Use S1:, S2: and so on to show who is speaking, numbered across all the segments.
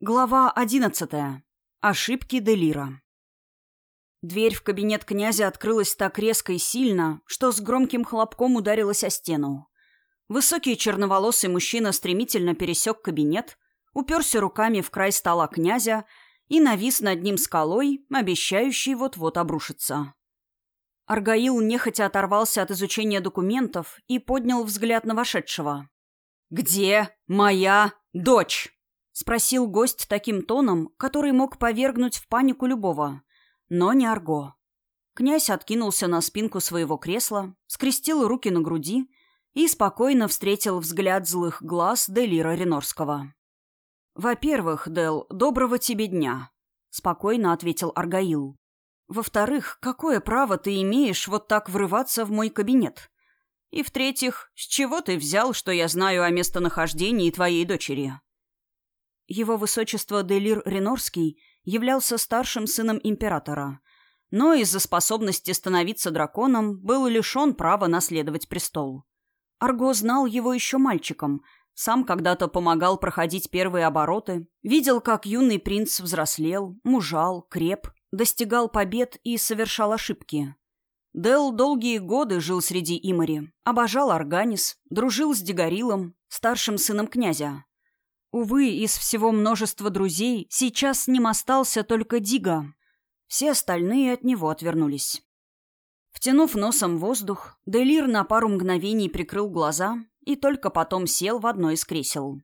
S1: Глава одиннадцатая. Ошибки Делира. Дверь в кабинет князя открылась так резко и сильно, что с громким хлопком ударилась о стену. Высокий черноволосый мужчина стремительно пересек кабинет, уперся руками в край стола князя и навис над ним скалой, обещающей вот-вот обрушиться. Аргаил нехотя оторвался от изучения документов и поднял взгляд на вошедшего. «Где моя дочь?» — спросил гость таким тоном, который мог повергнуть в панику любого. Но не Арго. Князь откинулся на спинку своего кресла, скрестил руки на груди и спокойно встретил взгляд злых глаз Делира Ренорского. «Во-первых, Дел, доброго тебе дня», — спокойно ответил Аргаил. «Во-вторых, какое право ты имеешь вот так врываться в мой кабинет? И в-третьих, с чего ты взял, что я знаю о местонахождении твоей дочери?» Его высочество Делир Ренорский являлся старшим сыном императора, но из-за способности становиться драконом был лишен права наследовать престол. Арго знал его еще мальчиком, сам когда-то помогал проходить первые обороты, видел, как юный принц взрослел, мужал, креп, достигал побед и совершал ошибки. Дел долгие годы жил среди Имари, обожал Арганис, дружил с Дегорилом, старшим сыном князя. Увы, из всего множества друзей сейчас с ним остался только Дига. Все остальные от него отвернулись. Втянув носом воздух, Делир на пару мгновений прикрыл глаза и только потом сел в одно из кресел.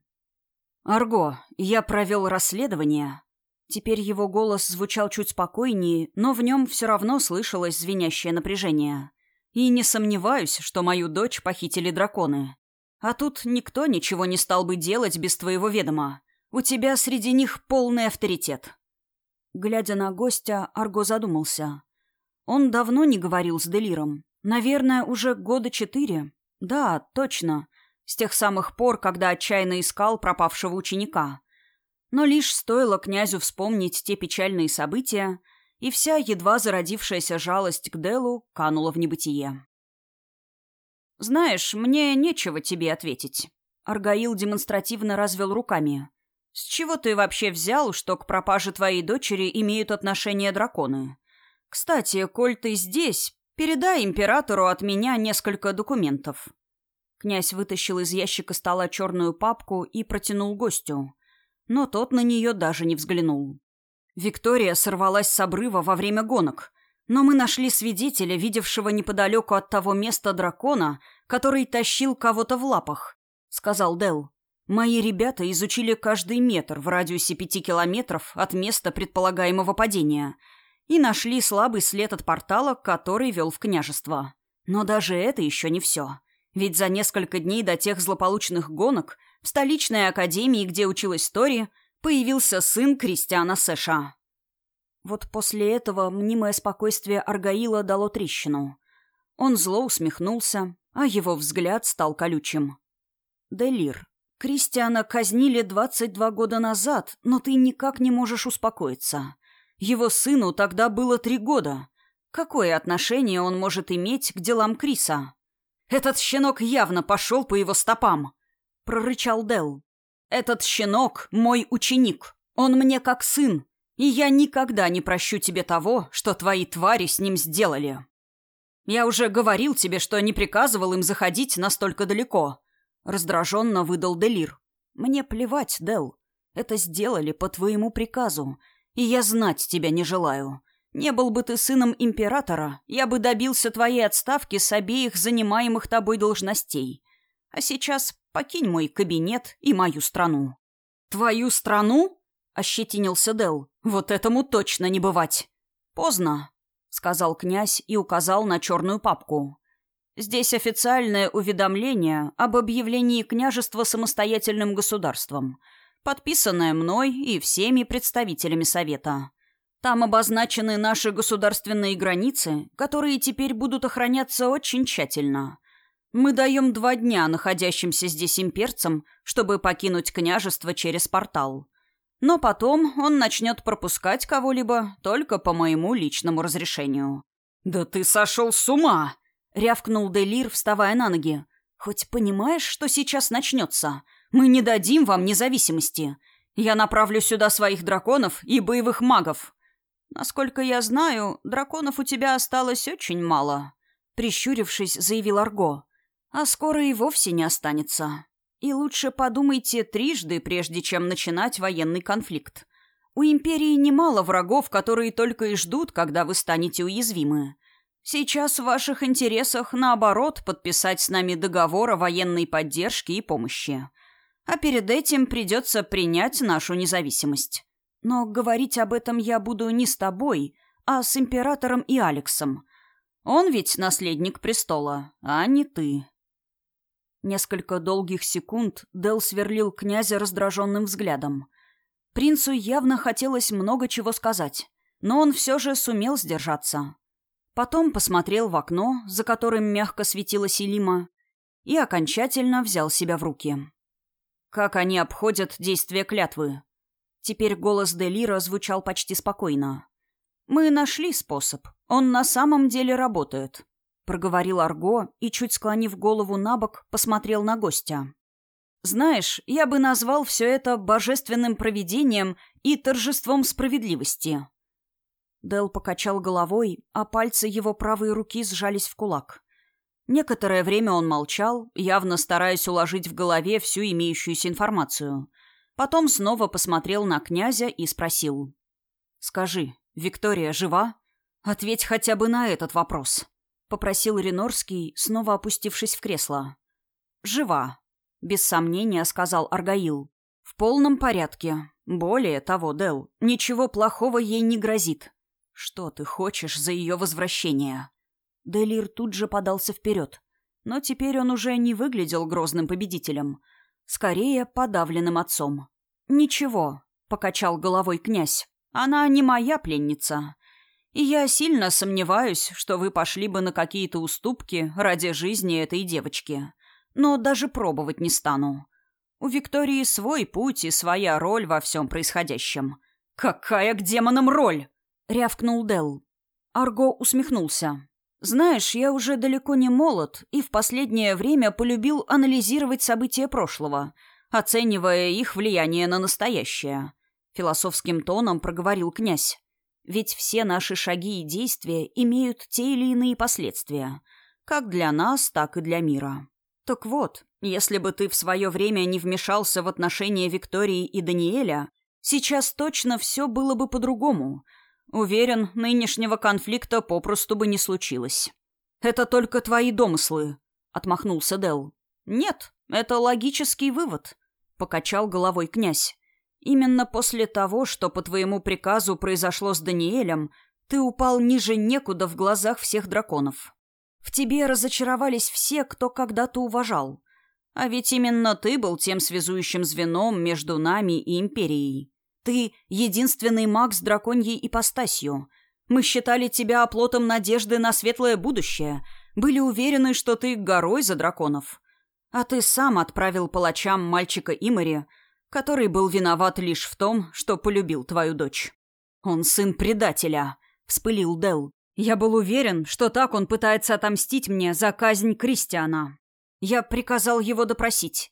S1: «Арго, я провел расследование». Теперь его голос звучал чуть спокойнее, но в нем все равно слышалось звенящее напряжение. «И не сомневаюсь, что мою дочь похитили драконы. А тут никто ничего не стал бы делать без твоего ведома. У тебя среди них полный авторитет». Глядя на гостя, Арго задумался. Он давно не говорил с Делиром. Наверное, уже года четыре. Да, точно. С тех самых пор, когда отчаянно искал пропавшего ученика. Но лишь стоило князю вспомнить те печальные события, и вся едва зародившаяся жалость к Делу канула в небытие. «Знаешь, мне нечего тебе ответить». Аргаил демонстративно развел руками. «С чего ты вообще взял, что к пропаже твоей дочери имеют отношение драконы? Кстати, коль ты здесь, передай императору от меня несколько документов». Князь вытащил из ящика стола черную папку и протянул гостю. Но тот на нее даже не взглянул. Виктория сорвалась с обрыва во время гонок — но мы нашли свидетеля, видевшего неподалеку от того места дракона, который тащил кого-то в лапах», — сказал Дел. «Мои ребята изучили каждый метр в радиусе пяти километров от места предполагаемого падения и нашли слабый след от портала, который вел в княжество. Но даже это еще не все. Ведь за несколько дней до тех злополучных гонок в столичной академии, где училась Тори, появился сын Кристиана Сэша. Вот после этого мнимое спокойствие Аргаила дало трещину. Он зло усмехнулся, а его взгляд стал колючим. «Делир, Кристиана казнили 22 года назад, но ты никак не можешь успокоиться. Его сыну тогда было три года. Какое отношение он может иметь к делам Криса?» «Этот щенок явно пошел по его стопам», — прорычал Дел. «Этот щенок — мой ученик. Он мне как сын, и я никогда не прощу тебе того, что твои твари с ним сделали. Я уже говорил тебе, что не приказывал им заходить настолько далеко. Раздраженно выдал Делир. Мне плевать, Дел. Это сделали по твоему приказу, и я знать тебя не желаю. Не был бы ты сыном императора, я бы добился твоей отставки с обеих занимаемых тобой должностей. А сейчас покинь мой кабинет и мою страну. Твою страну? — ощетинился Дел. «Вот этому точно не бывать!» «Поздно», — сказал князь и указал на черную папку. «Здесь официальное уведомление об объявлении княжества самостоятельным государством, подписанное мной и всеми представителями Совета. Там обозначены наши государственные границы, которые теперь будут охраняться очень тщательно. Мы даем два дня находящимся здесь имперцам, чтобы покинуть княжество через портал». Но потом он начнет пропускать кого-либо только по моему личному разрешению. «Да ты сошел с ума!» — рявкнул Делир, вставая на ноги. «Хоть понимаешь, что сейчас начнется? Мы не дадим вам независимости. Я направлю сюда своих драконов и боевых магов. Насколько я знаю, драконов у тебя осталось очень мало. Прищурившись, заявил Арго. А скоро и вовсе не останется. И лучше подумайте трижды, прежде чем начинать военный конфликт. У Империи немало врагов, которые только и ждут, когда вы станете уязвимы. Сейчас в ваших интересах, наоборот, подписать с нами договор о военной поддержке и помощи. А перед этим придется принять нашу независимость. Но говорить об этом я буду не с тобой, а с императором и Алексом. Он ведь наследник престола, а не ты. Несколько долгих секунд Дел сверлил князя раздраженным взглядом. Принцу явно хотелось много чего сказать, но он все же сумел сдержаться. Потом посмотрел в окно, за которым мягко светила Селима, и окончательно взял себя в руки. Как они обходят действие клятвы? Теперь голос Делира звучал почти спокойно. «Мы нашли способ. Он на самом деле работает», — проговорил Арго и, чуть склонив голову на бок, посмотрел на гостя. «Знаешь, я бы назвал все это божественным провидением и торжеством справедливости. Дел покачал головой, а пальцы его правой руки сжались в кулак. Некоторое время он молчал, явно стараясь уложить в голове всю имеющуюся информацию. Потом снова посмотрел на князя и спросил. «Скажи, Виктория жива? Ответь хотя бы на этот вопрос», — попросил Ренорский, снова опустившись в кресло. «Жива», — без сомнения сказал Аргаил. «В полном порядке. Более того, Дел, ничего плохого ей не грозит. «Что ты хочешь за ее возвращение?» Делир тут же подался вперед. Но теперь он уже не выглядел грозным победителем. Скорее, подавленным отцом. «Ничего», — покачал головой князь. «Она не моя пленница. И я сильно сомневаюсь, что вы пошли бы на какие-то уступки ради жизни этой девочки. Но даже пробовать не стану. У Виктории свой путь и своя роль во всем происходящем». «Какая к демонам роль?» рявкнул Дел. Арго усмехнулся. «Знаешь, я уже далеко не молод и в последнее время полюбил анализировать события прошлого, оценивая их влияние на настоящее», — философским тоном проговорил князь. «Ведь все наши шаги и действия имеют те или иные последствия, как для нас, так и для мира. Так вот, если бы ты в свое время не вмешался в отношения Виктории и Даниэля, сейчас точно все было бы по-другому — Уверен, нынешнего конфликта попросту бы не случилось. Это только твои домыслы, отмахнулся Дел. Нет, это логический вывод, покачал головой князь. Именно после того, что по твоему приказу произошло с Даниэлем, ты упал ниже некуда в глазах всех драконов. В тебе разочаровались все, кто когда-то уважал. А ведь именно ты был тем связующим звеном между нами и Империей. Ты — единственный маг с драконьей ипостасью. Мы считали тебя оплотом надежды на светлое будущее, были уверены, что ты горой за драконов. А ты сам отправил палачам мальчика Имари, который был виноват лишь в том, что полюбил твою дочь. Он сын предателя, — вспылил Дел. Я был уверен, что так он пытается отомстить мне за казнь Кристиана. Я приказал его допросить.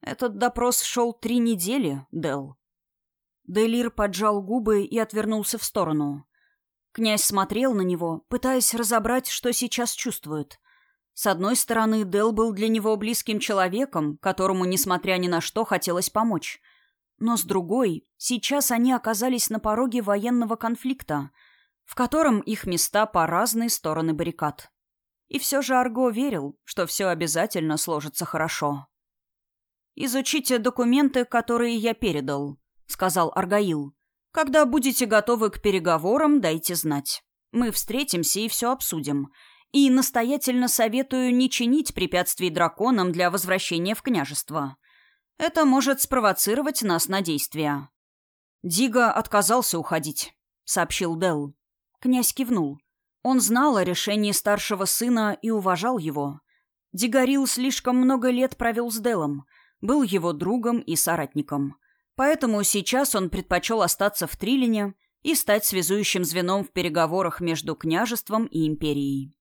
S1: Этот допрос шел три недели, Дел. Делир поджал губы и отвернулся в сторону. Князь смотрел на него, пытаясь разобрать, что сейчас чувствует. С одной стороны, Дел был для него близким человеком, которому, несмотря ни на что, хотелось помочь. Но с другой, сейчас они оказались на пороге военного конфликта, в котором их места по разные стороны баррикад. И все же Арго верил, что все обязательно сложится хорошо. «Изучите документы, которые я передал», сказал Аргаил. «Когда будете готовы к переговорам, дайте знать. Мы встретимся и все обсудим. И настоятельно советую не чинить препятствий драконам для возвращения в княжество. Это может спровоцировать нас на действия». «Дига отказался уходить», — сообщил Дел. Князь кивнул. Он знал о решении старшего сына и уважал его. Дигарил слишком много лет провел с Делом, был его другом и соратником. Поэтому сейчас он предпочел остаться в Трилине и стать связующим звеном в переговорах между княжеством и империей.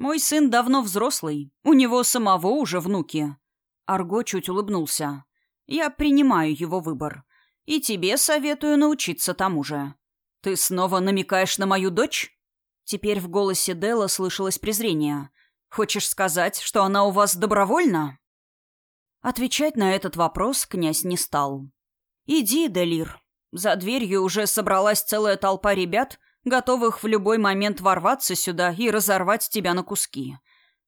S1: «Мой сын давно взрослый, у него самого уже внуки». Арго чуть улыбнулся. «Я принимаю его выбор. И тебе советую научиться тому же. Ты снова намекаешь на мою дочь?» Теперь в голосе Дела слышалось презрение. «Хочешь сказать, что она у вас добровольна?» Отвечать на этот вопрос князь не стал. «Иди, Делир». За дверью уже собралась целая толпа ребят, готовых в любой момент ворваться сюда и разорвать тебя на куски.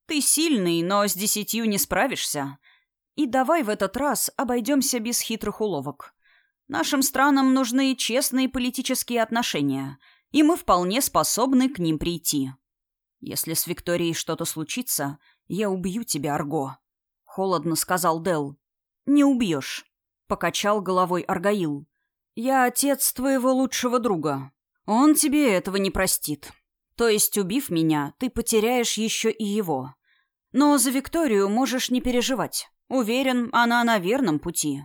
S1: Ты сильный, но с десятью не справишься. И давай в этот раз обойдемся без хитрых уловок. Нашим странам нужны честные политические отношения, и мы вполне способны к ним прийти. Если с Викторией что-то случится, я убью тебя, Арго. Холодно сказал Дел. Не убьешь. Покачал головой Аргаил. Я отец твоего лучшего друга. Он тебе этого не простит. То есть, убив меня, ты потеряешь еще и его. Но за Викторию можешь не переживать. Уверен, она на верном пути.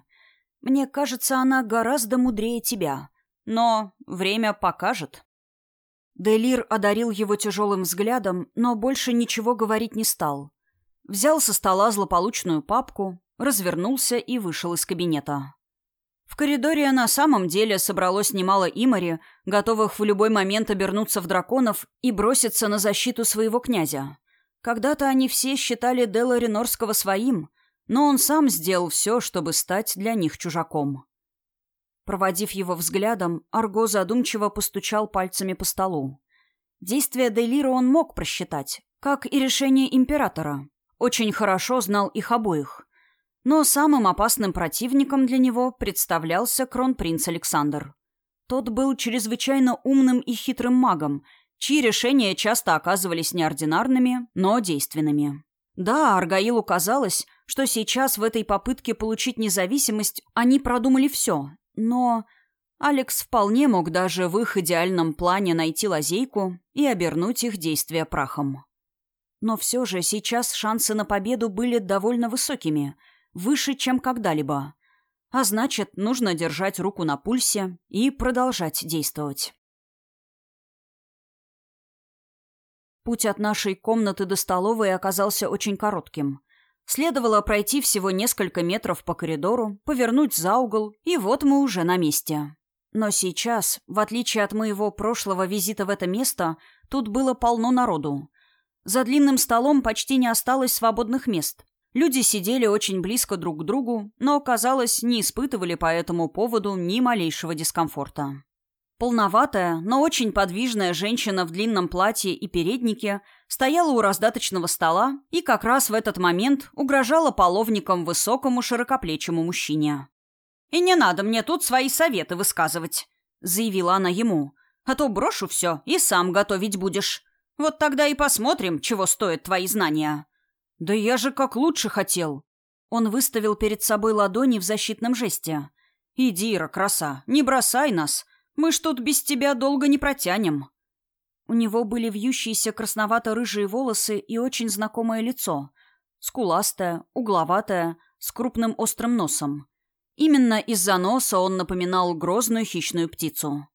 S1: Мне кажется, она гораздо мудрее тебя. Но время покажет». Делир одарил его тяжелым взглядом, но больше ничего говорить не стал. Взял со стола злополучную папку, развернулся и вышел из кабинета. В коридоре на самом деле собралось немало имари, готовых в любой момент обернуться в драконов и броситься на защиту своего князя. Когда-то они все считали Делла Ренорского своим, но он сам сделал все, чтобы стать для них чужаком. Проводив его взглядом, Арго задумчиво постучал пальцами по столу. Действия Делира он мог просчитать, как и решение императора. Очень хорошо знал их обоих. Но самым опасным противником для него представлялся кронпринц Александр. Тот был чрезвычайно умным и хитрым магом, чьи решения часто оказывались неординарными, но действенными. Да, Аргаилу казалось, что сейчас в этой попытке получить независимость они продумали все, но... Алекс вполне мог даже в их идеальном плане найти лазейку и обернуть их действия прахом. Но все же сейчас шансы на победу были довольно высокими, выше, чем когда-либо. А значит, нужно держать руку на пульсе и продолжать действовать. Путь от нашей комнаты до столовой оказался очень коротким. Следовало пройти всего несколько метров по коридору, повернуть за угол, и вот мы уже на месте. Но сейчас, в отличие от моего прошлого визита в это место, тут было полно народу. За длинным столом почти не осталось свободных мест. Люди сидели очень близко друг к другу, но, казалось, не испытывали по этому поводу ни малейшего дискомфорта. Полноватая, но очень подвижная женщина в длинном платье и переднике стояла у раздаточного стола и как раз в этот момент угрожала половником высокому широкоплечему мужчине. «И не надо мне тут свои советы высказывать», — заявила она ему. «А то брошу все и сам готовить будешь. Вот тогда и посмотрим, чего стоят твои знания». «Да я же как лучше хотел». Он выставил перед собой ладони в защитном жесте. «Иди, Ира, краса, не бросай нас. Мы ж тут без тебя долго не протянем». У него были вьющиеся красновато-рыжие волосы и очень знакомое лицо. Скуластое, угловатое, с крупным острым носом. Именно из-за носа он напоминал грозную хищную птицу.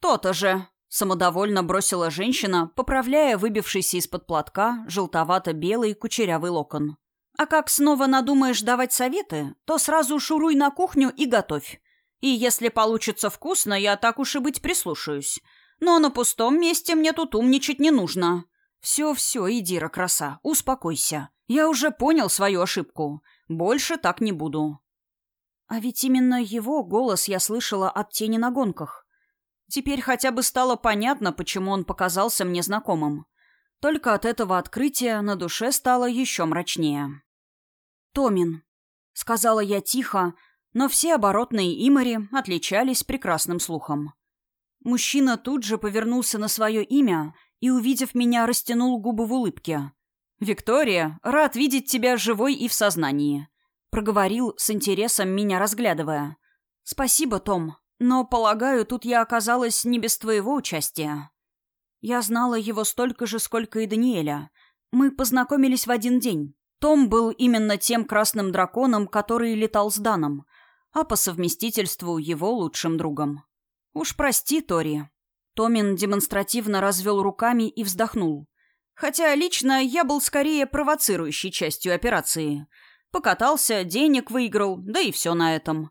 S1: «То-то же!» — самодовольно бросила женщина, поправляя выбившийся из-под платка желтовато-белый кучерявый локон. «А как снова надумаешь давать советы, то сразу шуруй на кухню и готовь. И если получится вкусно, я так уж и быть прислушаюсь. Но на пустом месте мне тут умничать не нужно. Все-все, Идира, краса, успокойся. Я уже понял свою ошибку. Больше так не буду. А ведь именно его голос я слышала от тени на гонках. Теперь хотя бы стало понятно, почему он показался мне знакомым. Только от этого открытия на душе стало еще мрачнее. «Томин», — сказала я тихо, — но все оборотные имари отличались прекрасным слухом. Мужчина тут же повернулся на свое имя и, увидев меня, растянул губы в улыбке. «Виктория, рад видеть тебя живой и в сознании», — проговорил с интересом, меня разглядывая. «Спасибо, Том, но, полагаю, тут я оказалась не без твоего участия». Я знала его столько же, сколько и Даниэля. Мы познакомились в один день. Том был именно тем красным драконом, который летал с Даном — а по совместительству его лучшим другом. «Уж прости, Тори». Томин демонстративно развел руками и вздохнул. Хотя лично я был скорее провоцирующей частью операции. Покатался, денег выиграл, да и все на этом.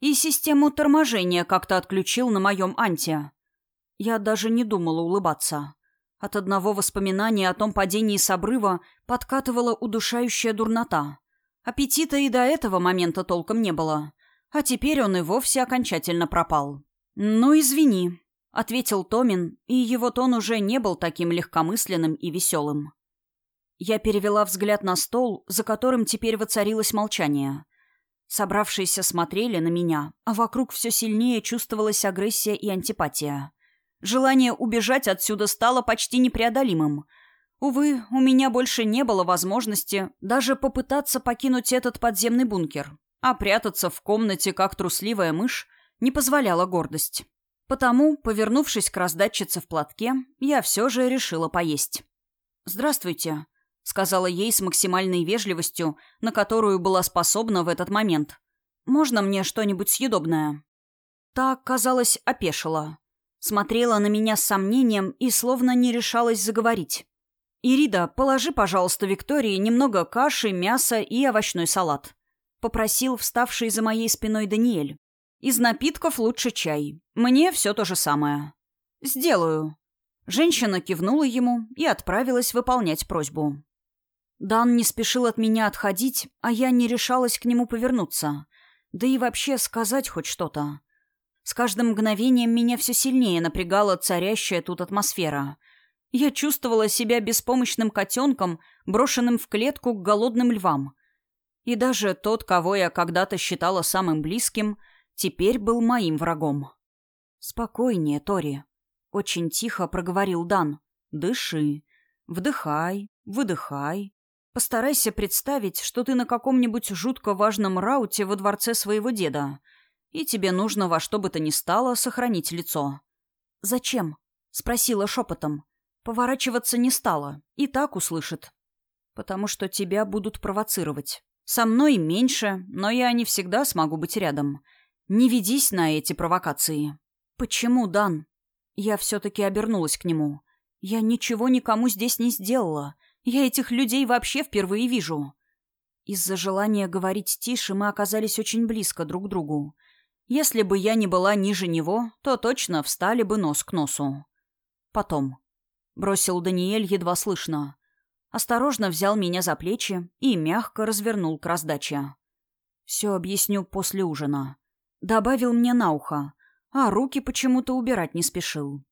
S1: И систему торможения как-то отключил на моем анте. Я даже не думала улыбаться. От одного воспоминания о том падении с обрыва подкатывала удушающая дурнота. Аппетита и до этого момента толком не было. А теперь он и вовсе окончательно пропал. «Ну, извини», — ответил Томин, и его тон уже не был таким легкомысленным и веселым. Я перевела взгляд на стол, за которым теперь воцарилось молчание. Собравшиеся смотрели на меня, а вокруг все сильнее чувствовалась агрессия и антипатия. Желание убежать отсюда стало почти непреодолимым. Увы, у меня больше не было возможности даже попытаться покинуть этот подземный бункер, а прятаться в комнате, как трусливая мышь, не позволяла гордость. Потому, повернувшись к раздатчице в платке, я все же решила поесть. «Здравствуйте», — сказала ей с максимальной вежливостью, на которую была способна в этот момент. «Можно мне что-нибудь съедобное?» Та, казалось, опешила. Смотрела на меня с сомнением и словно не решалась заговорить. «Ирида, положи, пожалуйста, Виктории немного каши, мяса и овощной салат», — попросил вставший за моей спиной Даниэль. «Из напитков лучше чай. Мне все то же самое». «Сделаю». Женщина кивнула ему и отправилась выполнять просьбу. Дан не спешил от меня отходить, а я не решалась к нему повернуться. Да и вообще сказать хоть что-то. С каждым мгновением меня все сильнее напрягала царящая тут атмосфера. Я чувствовала себя беспомощным котенком, брошенным в клетку к голодным львам. И даже тот, кого я когда-то считала самым близким, теперь был моим врагом. «Спокойнее, Тори», — очень тихо проговорил Дан. «Дыши. Вдыхай, выдыхай. Постарайся представить, что ты на каком-нибудь жутко важном рауте во дворце своего деда — и тебе нужно во что бы то ни стало сохранить лицо». «Зачем?» — спросила шепотом. Поворачиваться не стала, и так услышит. «Потому что тебя будут провоцировать. Со мной меньше, но я не всегда смогу быть рядом. Не ведись на эти провокации». «Почему, Дан?» Я все-таки обернулась к нему. «Я ничего никому здесь не сделала. Я этих людей вообще впервые вижу». Из-за желания говорить тише мы оказались очень близко друг к другу. Если бы я не была ниже него, то точно встали бы нос к носу. Потом. Бросил Даниэль едва слышно. Осторожно взял меня за плечи и мягко развернул к раздаче. «Все объясню после ужина». Добавил мне на ухо, а руки почему-то убирать не спешил.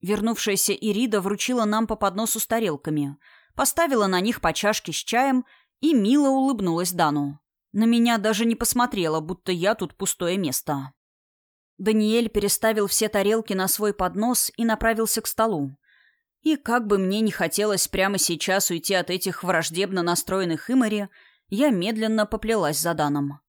S1: Вернувшаяся Ирида вручила нам по подносу с тарелками, поставила на них по чашке с чаем и мило улыбнулась Дану. На меня даже не посмотрела, будто я тут пустое место. Даниэль переставил все тарелки на свой поднос и направился к столу. И как бы мне не хотелось прямо сейчас уйти от этих враждебно настроенных Имари, я медленно поплелась за Даном.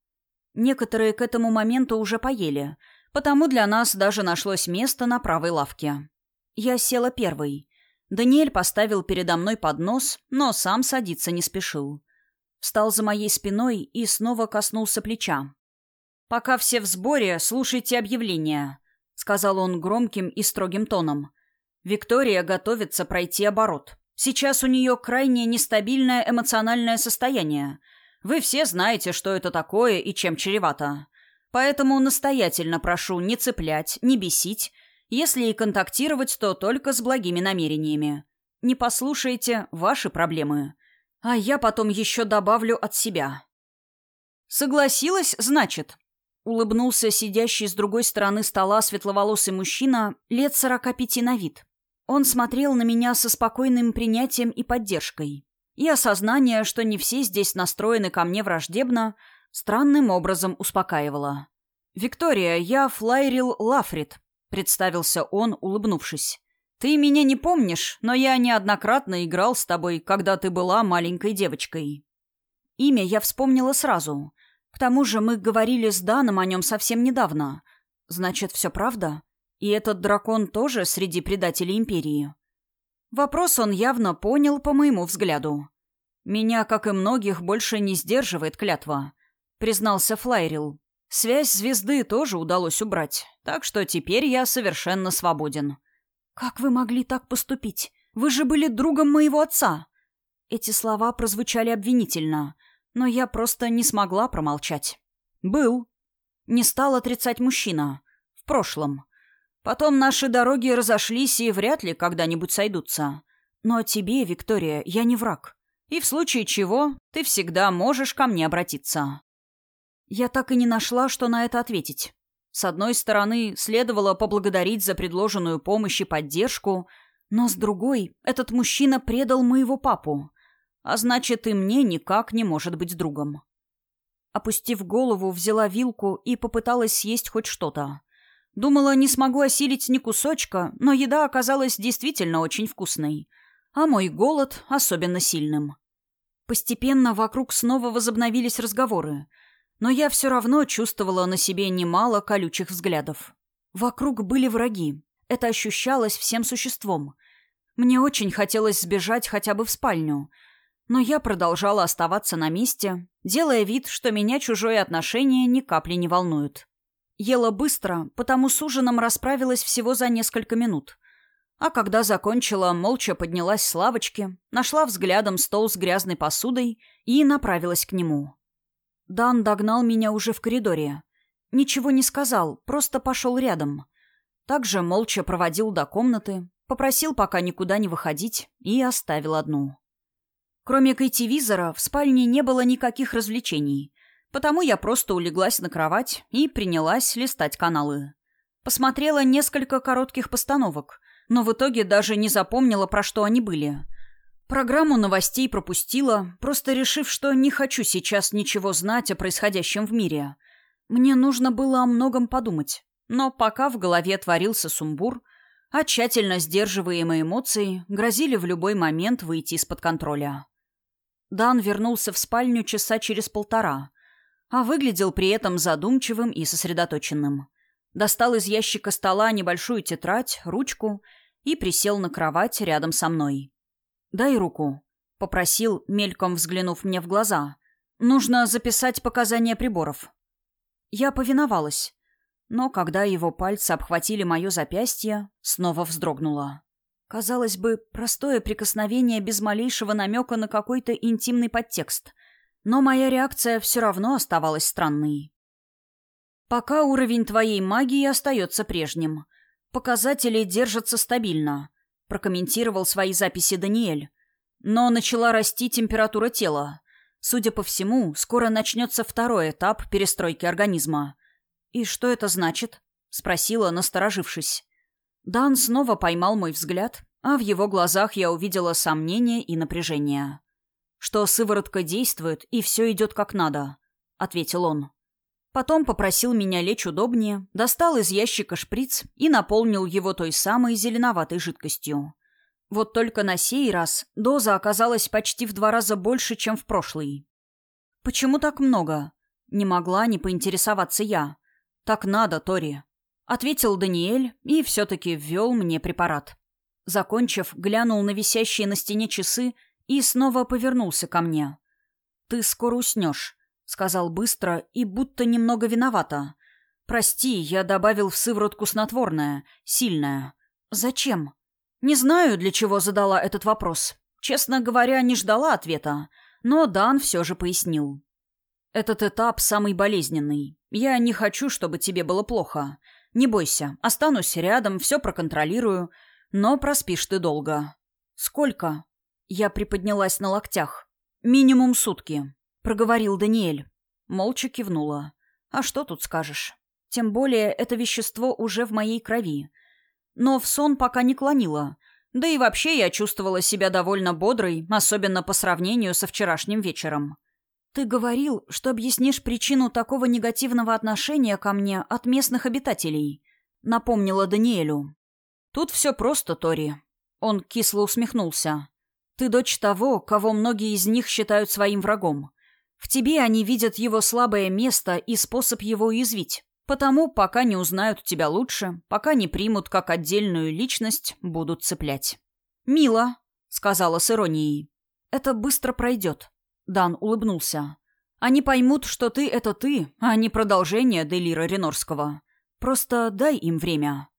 S1: Некоторые к этому моменту уже поели, потому для нас даже нашлось место на правой лавке. Я села первой. Даниэль поставил передо мной поднос, но сам садиться не спешил. Встал за моей спиной и снова коснулся плеча. «Пока все в сборе, слушайте объявление», — сказал он громким и строгим тоном. «Виктория готовится пройти оборот. Сейчас у нее крайне нестабильное эмоциональное состояние. Вы все знаете, что это такое и чем чревато. Поэтому настоятельно прошу не цеплять, не бесить. Если и контактировать, то только с благими намерениями. Не послушаете – ваши проблемы. А я потом еще добавлю от себя. Согласилась, значит? Улыбнулся сидящий с другой стороны стола светловолосый мужчина лет сорока пяти на вид. Он смотрел на меня со спокойным принятием и поддержкой. И осознание, что не все здесь настроены ко мне враждебно, странным образом успокаивало. «Виктория, я Флайрил Лафрид», — представился он, улыбнувшись. Ты меня не помнишь, но я неоднократно играл с тобой, когда ты была маленькой девочкой. Имя я вспомнила сразу. К тому же мы говорили с Даном о нем совсем недавно. Значит, все правда? И этот дракон тоже среди предателей Империи? Вопрос он явно понял по моему взгляду. «Меня, как и многих, больше не сдерживает клятва», — признался Флайрил. «Связь звезды тоже удалось убрать, так что теперь я совершенно свободен». «Как вы могли так поступить? Вы же были другом моего отца!» Эти слова прозвучали обвинительно, но я просто не смогла промолчать. «Был». Не стал отрицать мужчина. В прошлом. Потом наши дороги разошлись и вряд ли когда-нибудь сойдутся. Но тебе, Виктория, я не враг. И в случае чего ты всегда можешь ко мне обратиться. Я так и не нашла, что на это ответить. С одной стороны, следовало поблагодарить за предложенную помощь и поддержку, но с другой, этот мужчина предал моего папу, а значит, и мне никак не может быть другом. Опустив голову, взяла вилку и попыталась съесть хоть что-то. Думала, не смогу осилить ни кусочка, но еда оказалась действительно очень вкусной, а мой голод особенно сильным. Постепенно вокруг снова возобновились разговоры, но я все равно чувствовала на себе немало колючих взглядов. Вокруг были враги. Это ощущалось всем существом. Мне очень хотелось сбежать хотя бы в спальню, но я продолжала оставаться на месте, делая вид, что меня чужое отношение ни капли не волнует. Ела быстро, потому с ужином расправилась всего за несколько минут. А когда закончила, молча поднялась с лавочки, нашла взглядом стол с грязной посудой и направилась к нему. Дан догнал меня уже в коридоре. Ничего не сказал, просто пошел рядом. Также молча проводил до комнаты, попросил пока никуда не выходить и оставил одну. Кроме кайтивизора, в спальне не было никаких развлечений, потому я просто улеглась на кровать и принялась листать каналы. Посмотрела несколько коротких постановок, но в итоге даже не запомнила, про что они были — Программу новостей пропустила, просто решив, что не хочу сейчас ничего знать о происходящем в мире. Мне нужно было о многом подумать. Но пока в голове творился сумбур, а тщательно сдерживаемые эмоции грозили в любой момент выйти из-под контроля. Дан вернулся в спальню часа через полтора, а выглядел при этом задумчивым и сосредоточенным. Достал из ящика стола небольшую тетрадь, ручку и присел на кровать рядом со мной. «Дай руку», — попросил, мельком взглянув мне в глаза. «Нужно записать показания приборов». Я повиновалась, но когда его пальцы обхватили мое запястье, снова вздрогнула. Казалось бы, простое прикосновение без малейшего намека на какой-то интимный подтекст, но моя реакция все равно оставалась странной. Пока уровень твоей магии остается прежним. Показатели держатся стабильно прокомментировал свои записи Даниэль. Но начала расти температура тела. Судя по всему, скоро начнется второй этап перестройки организма. «И что это значит?» — спросила, насторожившись. Дан снова поймал мой взгляд, а в его глазах я увидела сомнение и напряжение. «Что сыворотка действует, и все идет как надо», — ответил он. Потом попросил меня лечь удобнее, достал из ящика шприц и наполнил его той самой зеленоватой жидкостью. Вот только на сей раз доза оказалась почти в два раза больше, чем в прошлый. «Почему так много?» Не могла не поинтересоваться я. «Так надо, Тори», — ответил Даниэль и все-таки ввел мне препарат. Закончив, глянул на висящие на стене часы и снова повернулся ко мне. «Ты скоро уснешь сказал быстро и будто немного виновато. «Прости, я добавил в сыворотку снотворное, сильное. Зачем?» «Не знаю, для чего задала этот вопрос. Честно говоря, не ждала ответа, но Дан все же пояснил. Этот этап самый болезненный. Я не хочу, чтобы тебе было плохо. Не бойся, останусь рядом, все проконтролирую, но проспишь ты долго». «Сколько?» Я приподнялась на локтях. «Минимум сутки проговорил Даниэль. Молча кивнула. А что тут скажешь? Тем более это вещество уже в моей крови. Но в сон пока не клонило. Да и вообще я чувствовала себя довольно бодрой, особенно по сравнению со вчерашним вечером. «Ты говорил, что объяснишь причину такого негативного отношения ко мне от местных обитателей», — напомнила Даниэлю. «Тут все просто, Тори». Он кисло усмехнулся. «Ты дочь того, кого многие из них считают своим врагом. В тебе они видят его слабое место и способ его уязвить. Потому, пока не узнают тебя лучше, пока не примут как отдельную личность, будут цеплять. «Мило», — сказала с иронией. «Это быстро пройдет». Дан улыбнулся. «Они поймут, что ты — это ты, а не продолжение Делира Ренорского. Просто дай им время».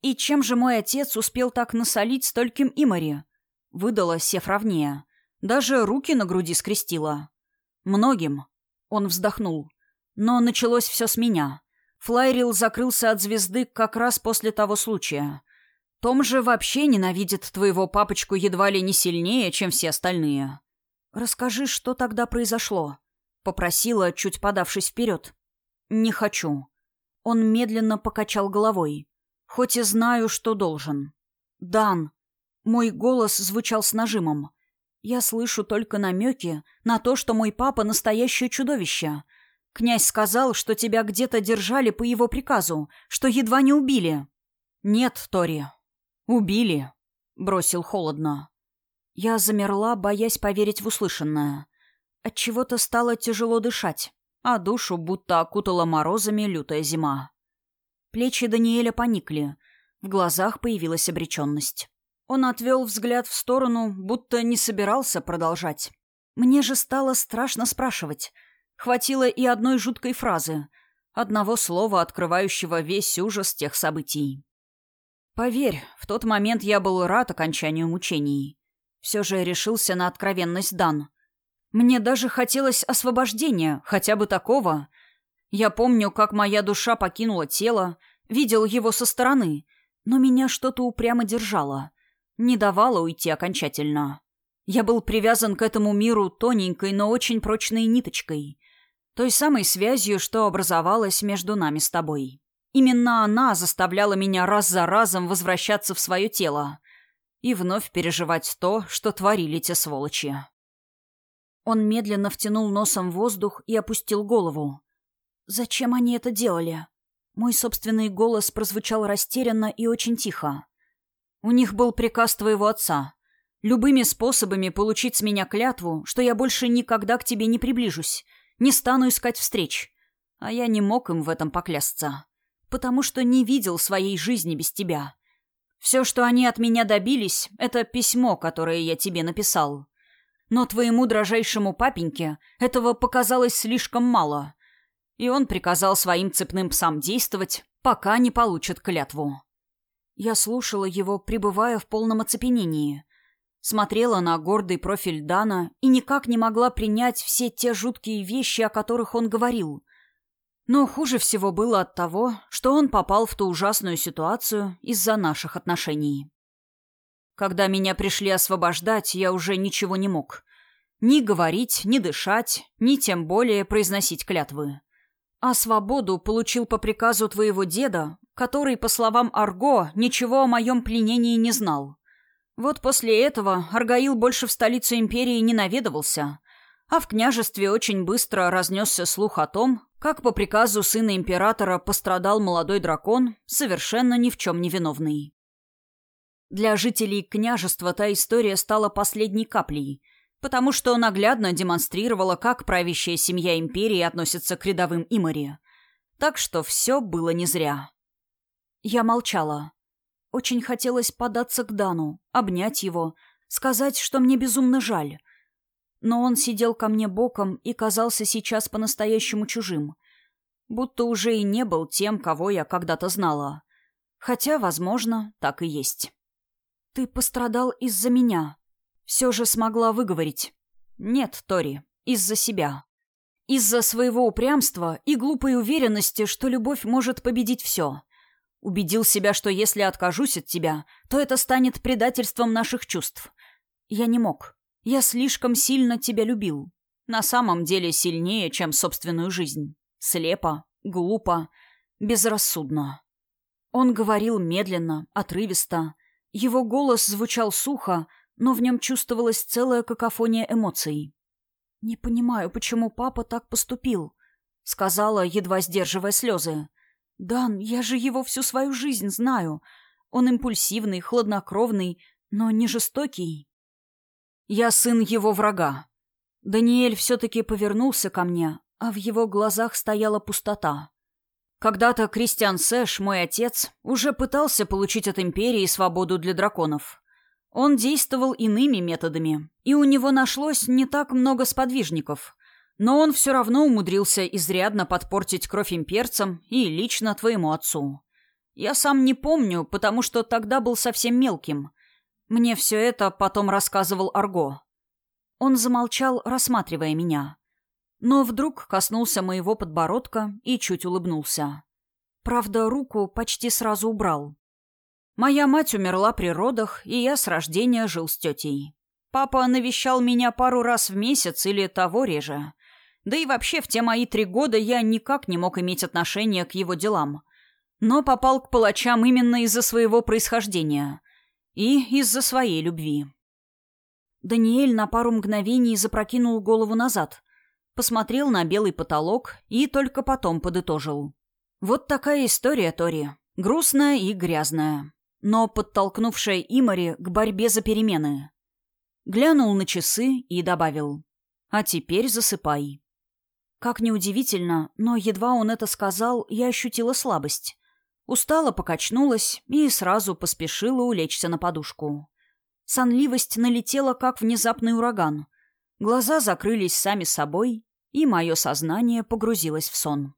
S1: «И чем же мой отец успел так насолить стольким имари?» Выдала Сев. Даже руки на груди скрестила. Многим. Он вздохнул. Но началось все с меня. Флайрил закрылся от звезды как раз после того случая. Том же вообще ненавидит твоего папочку едва ли не сильнее, чем все остальные. Расскажи, что тогда произошло. Попросила, чуть подавшись вперед. Не хочу. Он медленно покачал головой. Хоть и знаю, что должен. Дан. Мой голос звучал с нажимом. Я слышу только намеки на то, что мой папа настоящее чудовище. Князь сказал, что тебя где-то держали по его приказу, что едва не убили. Нет, Тори, «Убили», — бросил холодно. Я замерла, боясь поверить в услышанное. Отчего-то стало тяжело дышать, а душу будто окутала морозами лютая зима. Плечи Даниэля поникли, в глазах появилась обреченность. Он отвел взгляд в сторону, будто не собирался продолжать. Мне же стало страшно спрашивать. Хватило и одной жуткой фразы, одного слова, открывающего весь ужас тех событий. Поверь, в тот момент я был рад окончанию мучений. Все же решился на откровенность Дан. Мне даже хотелось освобождения, хотя бы такого. Я помню, как моя душа покинула тело, видел его со стороны, но меня что-то упрямо держало, не давало уйти окончательно. Я был привязан к этому миру тоненькой, но очень прочной ниточкой, той самой связью, что образовалась между нами с тобой. Именно она заставляла меня раз за разом возвращаться в свое тело и вновь переживать то, что творили те сволочи. Он медленно втянул носом воздух и опустил голову. «Зачем они это делали?» Мой собственный голос прозвучал растерянно и очень тихо. «У них был приказ твоего отца. Любыми способами получить с меня клятву, что я больше никогда к тебе не приближусь, не стану искать встреч. А я не мог им в этом поклясться потому что не видел своей жизни без тебя. Все, что они от меня добились, это письмо, которое я тебе написал. Но твоему дрожайшему папеньке этого показалось слишком мало, и он приказал своим цепным псам действовать, пока не получат клятву. Я слушала его, пребывая в полном оцепенении. Смотрела на гордый профиль Дана и никак не могла принять все те жуткие вещи, о которых он говорил. Но хуже всего было от того, что он попал в ту ужасную ситуацию из-за наших отношений. Когда меня пришли освобождать, я уже ничего не мог. Ни говорить, ни дышать, ни тем более произносить клятвы. А свободу получил по приказу твоего деда, который, по словам Арго, ничего о моем пленении не знал. Вот после этого Аргаил больше в столицу империи не наведывался, а в княжестве очень быстро разнесся слух о том, как по приказу сына императора пострадал молодой дракон, совершенно ни в чем не виновный. Для жителей княжества та история стала последней каплей, потому что наглядно демонстрировала, как правящая семья империи относится к рядовым имари. Так что все было не зря. Я молчала. Очень хотелось податься к Дану, обнять его, сказать, что мне безумно жаль, но он сидел ко мне боком и казался сейчас по-настоящему чужим. Будто уже и не был тем, кого я когда-то знала. Хотя, возможно, так и есть. «Ты пострадал из-за меня». Все же смогла выговорить. «Нет, Тори, из-за себя. Из-за своего упрямства и глупой уверенности, что любовь может победить все. Убедил себя, что если откажусь от тебя, то это станет предательством наших чувств. Я не мог. Я слишком сильно тебя любил. На самом деле сильнее, чем собственную жизнь. Слепо, глупо, безрассудно. Он говорил медленно, отрывисто. Его голос звучал сухо, но в нем чувствовалась целая какофония эмоций. «Не понимаю, почему папа так поступил», — сказала, едва сдерживая слезы. «Дан, я же его всю свою жизнь знаю. Он импульсивный, хладнокровный, но не жестокий. Я сын его врага. Даниэль все-таки повернулся ко мне, а в его глазах стояла пустота. Когда-то Кристиан Сэш, мой отец, уже пытался получить от Империи свободу для драконов. Он действовал иными методами, и у него нашлось не так много сподвижников. Но он все равно умудрился изрядно подпортить кровь имперцам и лично твоему отцу. Я сам не помню, потому что тогда был совсем мелким, мне все это потом рассказывал Арго. Он замолчал, рассматривая меня. Но вдруг коснулся моего подбородка и чуть улыбнулся. Правда, руку почти сразу убрал. Моя мать умерла при родах, и я с рождения жил с тетей. Папа навещал меня пару раз в месяц или того реже. Да и вообще в те мои три года я никак не мог иметь отношения к его делам. Но попал к палачам именно из-за своего происхождения и из-за своей любви. Даниэль на пару мгновений запрокинул голову назад, посмотрел на белый потолок и только потом подытожил. Вот такая история, Тори. Грустная и грязная, но подтолкнувшая Имари к борьбе за перемены. Глянул на часы и добавил. «А теперь засыпай». Как неудивительно, но едва он это сказал, я ощутила слабость. Устала, покачнулась и сразу поспешила улечься на подушку. Сонливость налетела, как внезапный ураган. Глаза закрылись сами собой, и мое сознание погрузилось в сон.